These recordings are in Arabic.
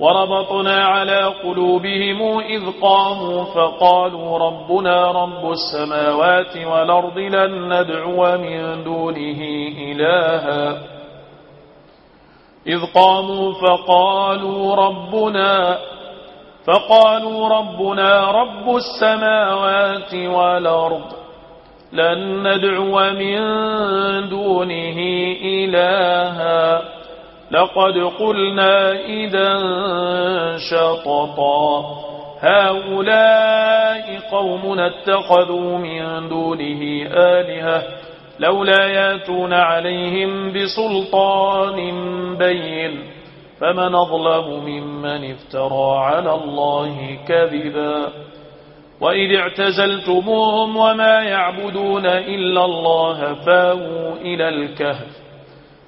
وربطنا على قلوبهم إذ قاموا فقالوا ربنا رب السماوات والأرض لن ندعو من دونه إلها. إذ قاموا فقالوا ربنا فقالوا ربنا رب السماوات والأرض لن ندعو من دونه إلها. لقد قلنا إذا شططا. هؤلاء قومنا اتخذوا من دونه آلهة لولا ياتون عليهم بسلطان بين. فمن أظلم ممن افترى على الله كذبا. وإذ اعتزلتموهم وما يعبدون إلا الله فأووا إلى الكهف.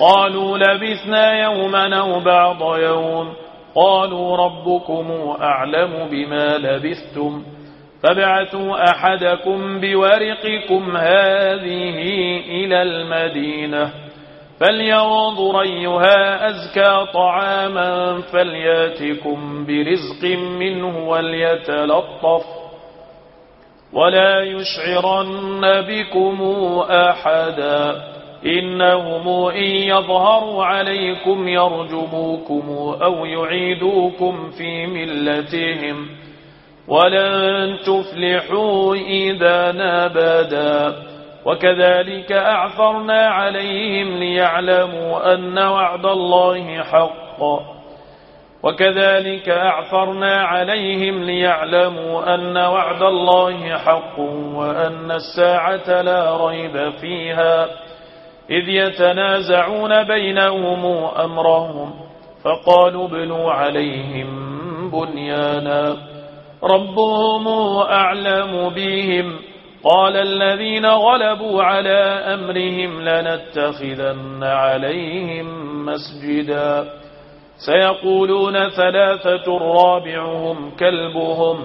قالوا لبثنا يوما أو بعض يوم. قالوا ربكم أعلم بما لبثتم. فابعثوا أحدكم بورقكم هذه إلى المدينة. فلينظر أيها أزكى طعاما فليأتكم برزق منه وليتلطف. ولا يشعرن بكم أحدا. إنهم إن يظهروا عليكم يرجموكم أو يعيدوكم في ملتهم ولن تفلحوا إذا نابدا وكذلك أعثرنا عليهم ليعلموا أن وعد الله حق وكذلك أعثرنا عليهم ليعلموا أن وعد الله حق وأن الساعة لا ريب فيها إذ يتنازعون بينهم أمرهم فقالوا بنوا عليهم بنيانا ربهم أعلم بهم قال الذين غلبوا على أمرهم لنتخذن عليهم مسجدا سيقولون ثلاثة رابعهم كلبهم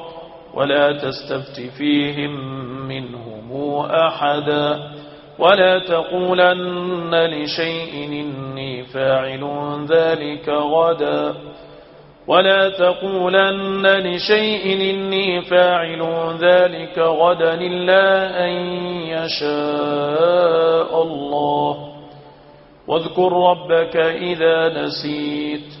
ولا تستفت فيهم منهم أحدا ولا تقولن لشيء إني فاعل ذلك غدا ولا تقولن لشيء إني فاعل ذلك غدا إلا أن يشاء الله واذكر ربك إذا نسيت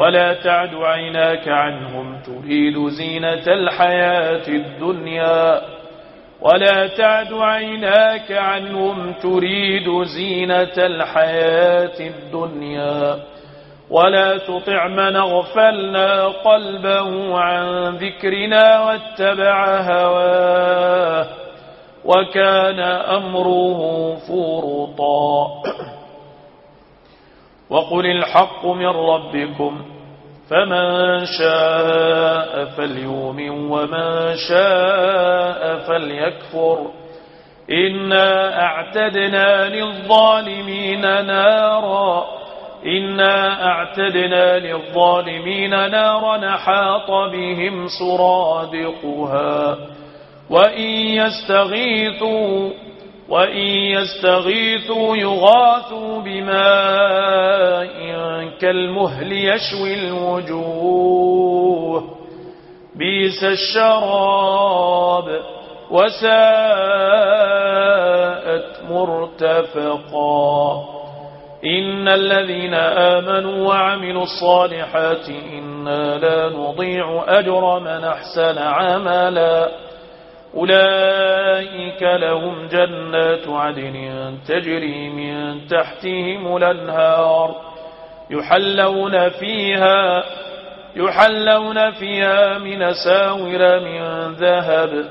ولا تعد عيناك عنهم تريد زينة الحياة الدنيا. ولا تعد عيناك عنهم تريد زينة الحياة الدنيا. ولا تطع من اغفلنا قلبه عن ذكرنا واتبع هواه وكان أمره فورطا وقل الحق من ربكم فمن شاء فليؤمن ومن شاء فليكفر إنا أعتدنا للظالمين نارا إنا أعتدنا للظالمين نارا نحاط بهم سرادقها وإن يستغيثوا وإن يستغيثوا يغاثوا بماء كالمهل يشوي الوجوه. بيس الشراب وساءت مرتفقا. إن الذين آمنوا وعملوا الصالحات إنا لا نضيع أجر من أحسن عملاً. أولئك لهم جنات عدن تجري من تحتهم الأنهار يحلون فيها يحلون فيها من ساور من ذهب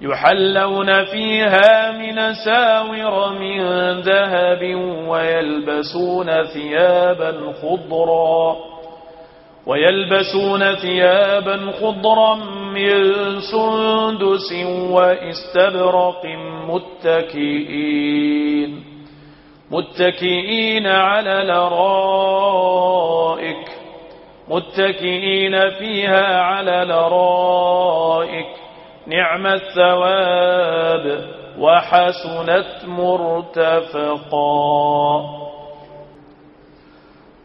يحلون فيها من ساور من ذهب ويلبسون ثيابا خضرا ويلبسون ثيابا خضرا من سندس وإستبرق متكئين متكئين على لرائك متكئين فيها على لرائك نعم الثواب وحسنت مرتفقا.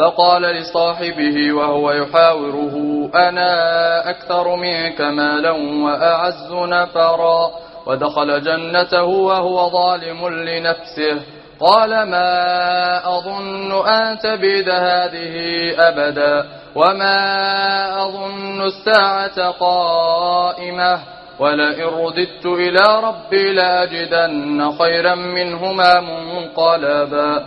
فقال لصاحبه وهو يحاوره أنا أكثر منك مالا وأعز نفرا. ودخل جنته وهو ظالم لنفسه. قال ما أظن أن تبيد هذه أبدا وما أظن الساعة قائمة. ولئن رددت إلى ربي لأجدن خيرا منهما منقلبا.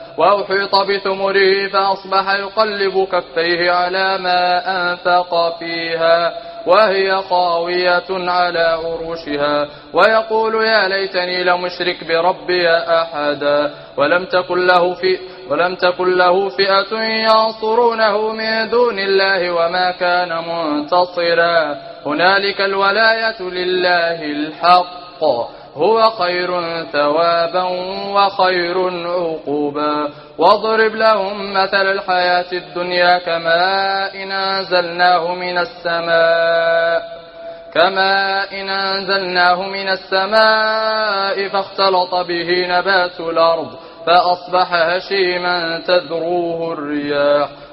وأحيط بثمره فأصبح يقلب كفيه على ما أنفق فيها وهي قاوية على عروشها ويقول يا ليتني لم أشرك بربي أحدا ولم تكن له في ولم تكن له فئة ينصرونه من دون الله وما كان منتصرا هنالك الولاية لله الحق. هو خير ثوابا وخير عقوبا. واضرب لهم مثل الحياة الدنيا كماء أنزلناه من السماء كما إن أنزلناه من السماء فاختلط به نبات الأرض فأصبح هشيما تذروه الرياح.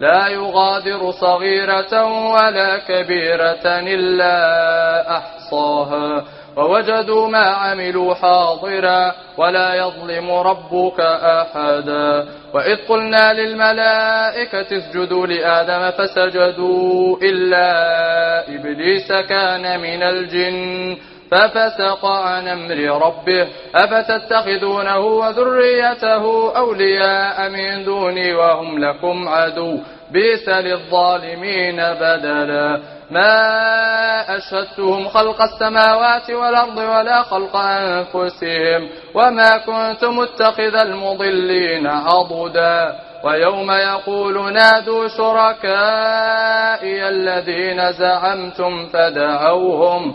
لا يغادر صغيرة ولا كبيرة إلا أحصاها. ووجدوا ما عملوا حاضرا ولا يظلم ربك أحدا. وإذ قلنا للملائكة اسجدوا لآدم فسجدوا إلا إبليس كان من الجن. ففسق عن أمر ربه أفتتخذونه وذريته أولياء من دوني وهم لكم عدو بيس للظالمين بدلا. ما أشهدتهم خلق السماوات والأرض ولا خلق أنفسهم وما كنت متخذ المضلين عضدا. ويوم يقول نادوا شركائي الذين زعمتم فدعوهم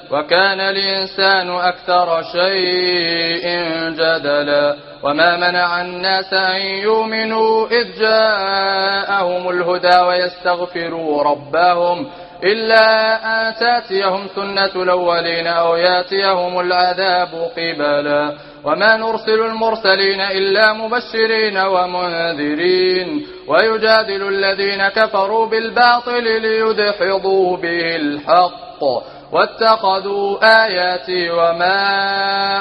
وكان الإنسان أكثر شيء جدلا وما منع الناس أن يؤمنوا إذ جاءهم الهدى ويستغفروا ربهم إلا أن تأتيهم سنة الأولين أو يأتيهم العذاب قبلا وما نرسل المرسلين إلا مبشرين ومنذرين ويجادل الذين كفروا بالباطل ليدحضوا به الحق واتخذوا آياتي وما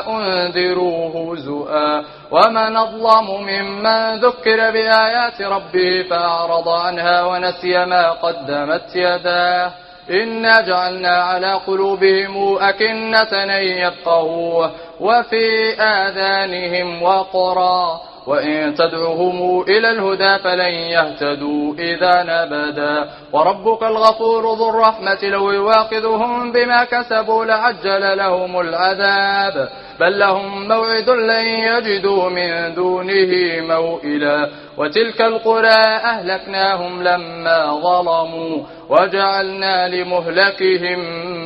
أنذروا هزؤا ومن أظلم ممن ذكر بآيات ربه فأعرض عنها ونسي ما قدمت يداه إنا جعلنا على قلوبهم أكنة يفقهوه وفي آذانهم وقرا وإن تدعوهم إلى الهدى فلن يهتدوا إذا نبدا وربك الغفور ذو الرحمة لو يواقذهم بما كسبوا لعجل لهم العذاب بل لهم موعد لن يجدوا من دونه موئلا وتلك القرى أهلكناهم لما ظلموا وجعلنا لمهلكهم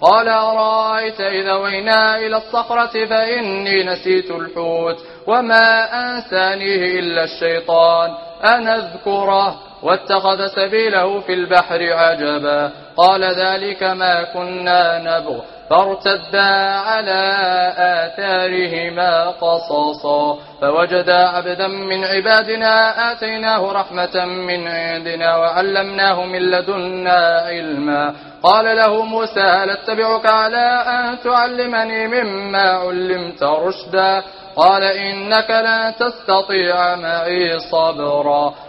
قال أرأيت إذا وينا إلى الصخرة فإني نسيت الحوت وما أنسانيه إلا الشيطان أنا أذكره واتخذ سبيله في البحر عجبا. قال ذلك ما كنا نبغ. فارتدا على آثارهما قصصا فوجدا عبدا من عبادنا آتيناه رحمة من عندنا وعلمناه من لدنا علما. قال له موسى هل أتبعك على أن تعلمني مما علمت رشدا؟ قال إنك لا تستطيع معي صبرا.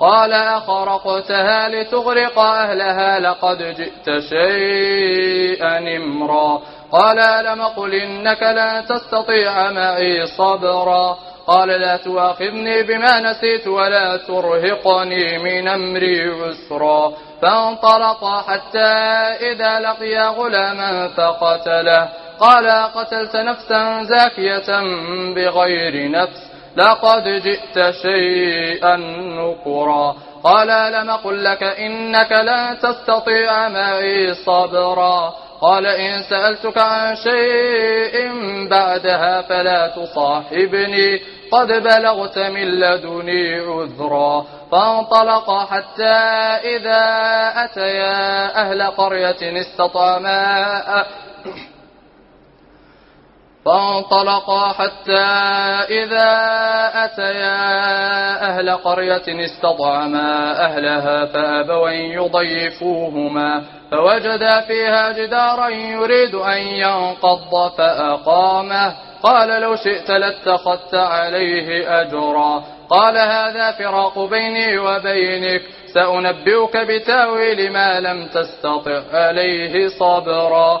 قال أخرقتها لتغرق أهلها لقد جئت شيئا امرا. قال ألم قل إنك لا تستطيع معي صبرا؟ قال لا تواخذني بما نسيت ولا ترهقني من أمري عسرا فانطلقا حتى إذا لقيا غلاما فقتله. قال قتلت نفسا زاكية بغير نفس؟ لقد جئت شيئا نكرا. قال لم أقل لك إنك لا تستطيع معي صبرا؟ قال إن سألتك عن شيء بعدها فلا تصاحبني. قد بلغت من لدني عذرا. فانطلقا حتى إذا أتيا أهل قرية استطعما فانطلقا حتى إذا أتيا أهل قرية استطعما أهلها فأبوا يضيفوهما فوجدا فيها جدارا يريد أن ينقض فأقامه. قال لو شئت لاتخذت عليه أجرا. قال هذا فراق بيني وبينك. سأنبئك بتأويل ما لم تستطع عليه صبرا.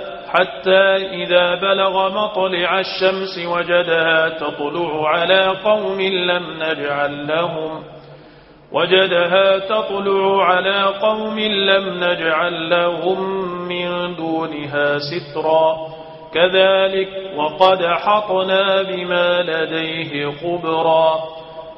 حتى إذا بلغ مطلع الشمس وجدها تطلع على قوم لم نجعل لهم وجدها تطلع على قوم لم نجعل لهم من دونها سترا كذلك وقد حطنا بما لديه خبرا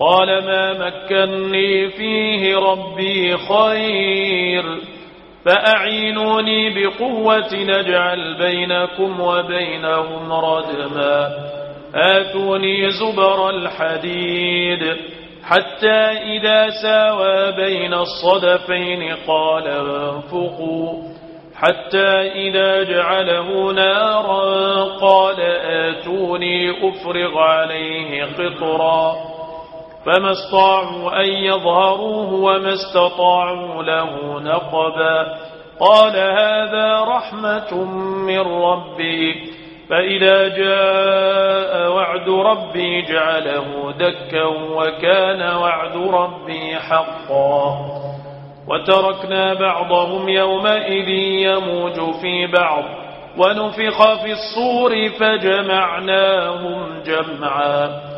قال ما مكني فيه ربي خير فأعينوني بقوة نجعل بينكم وبينهم ردما آتوني زبر الحديد حتى إذا ساوى بين الصدفين قال انفقوا. حتى إذا جعله نارا قال آتوني أفرغ عليه قطرا. فما استطاعوا أن يظهروه وما استطاعوا له نقبا. قال هذا رحمة من ربي. فإذا جاء وعد ربي جعله دكا وكان وعد ربي حقا. وتركنا بعضهم يومئذ يموج في بعض. ونفخ في الصور فجمعناهم جمعا.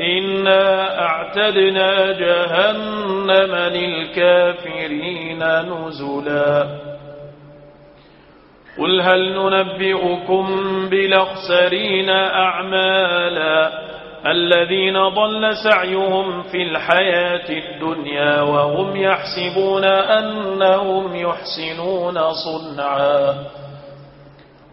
إنا أعتدنا جهنم للكافرين نزلا. قل هل ننبئكم بلخسرين أعمالا الذين ضل سعيهم في الحياة الدنيا وهم يحسبون أنهم يحسنون صنعا.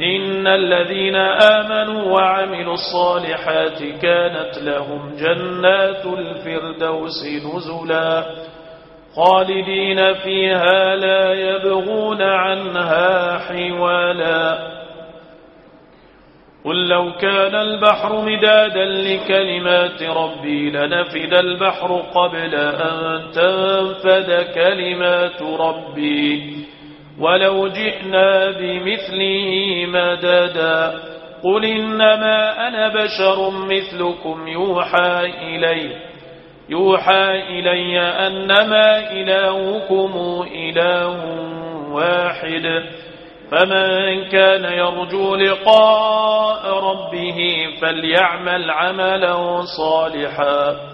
إن الذين آمنوا وعملوا الصالحات كانت لهم جنات الفردوس نزلا خالدين فيها لا يبغون عنها حوالا قل لو كان البحر مدادا لكلمات ربي لنفد البحر قبل أن تنفد كلمات ربي ولو جئنا بمثله مددا. قل إنما أنا بشر مثلكم يوحى إلي. يوحى إلي أنما إلهكم إله واحد. فمن كان يرجو لقاء ربه فليعمل عملا صالحا.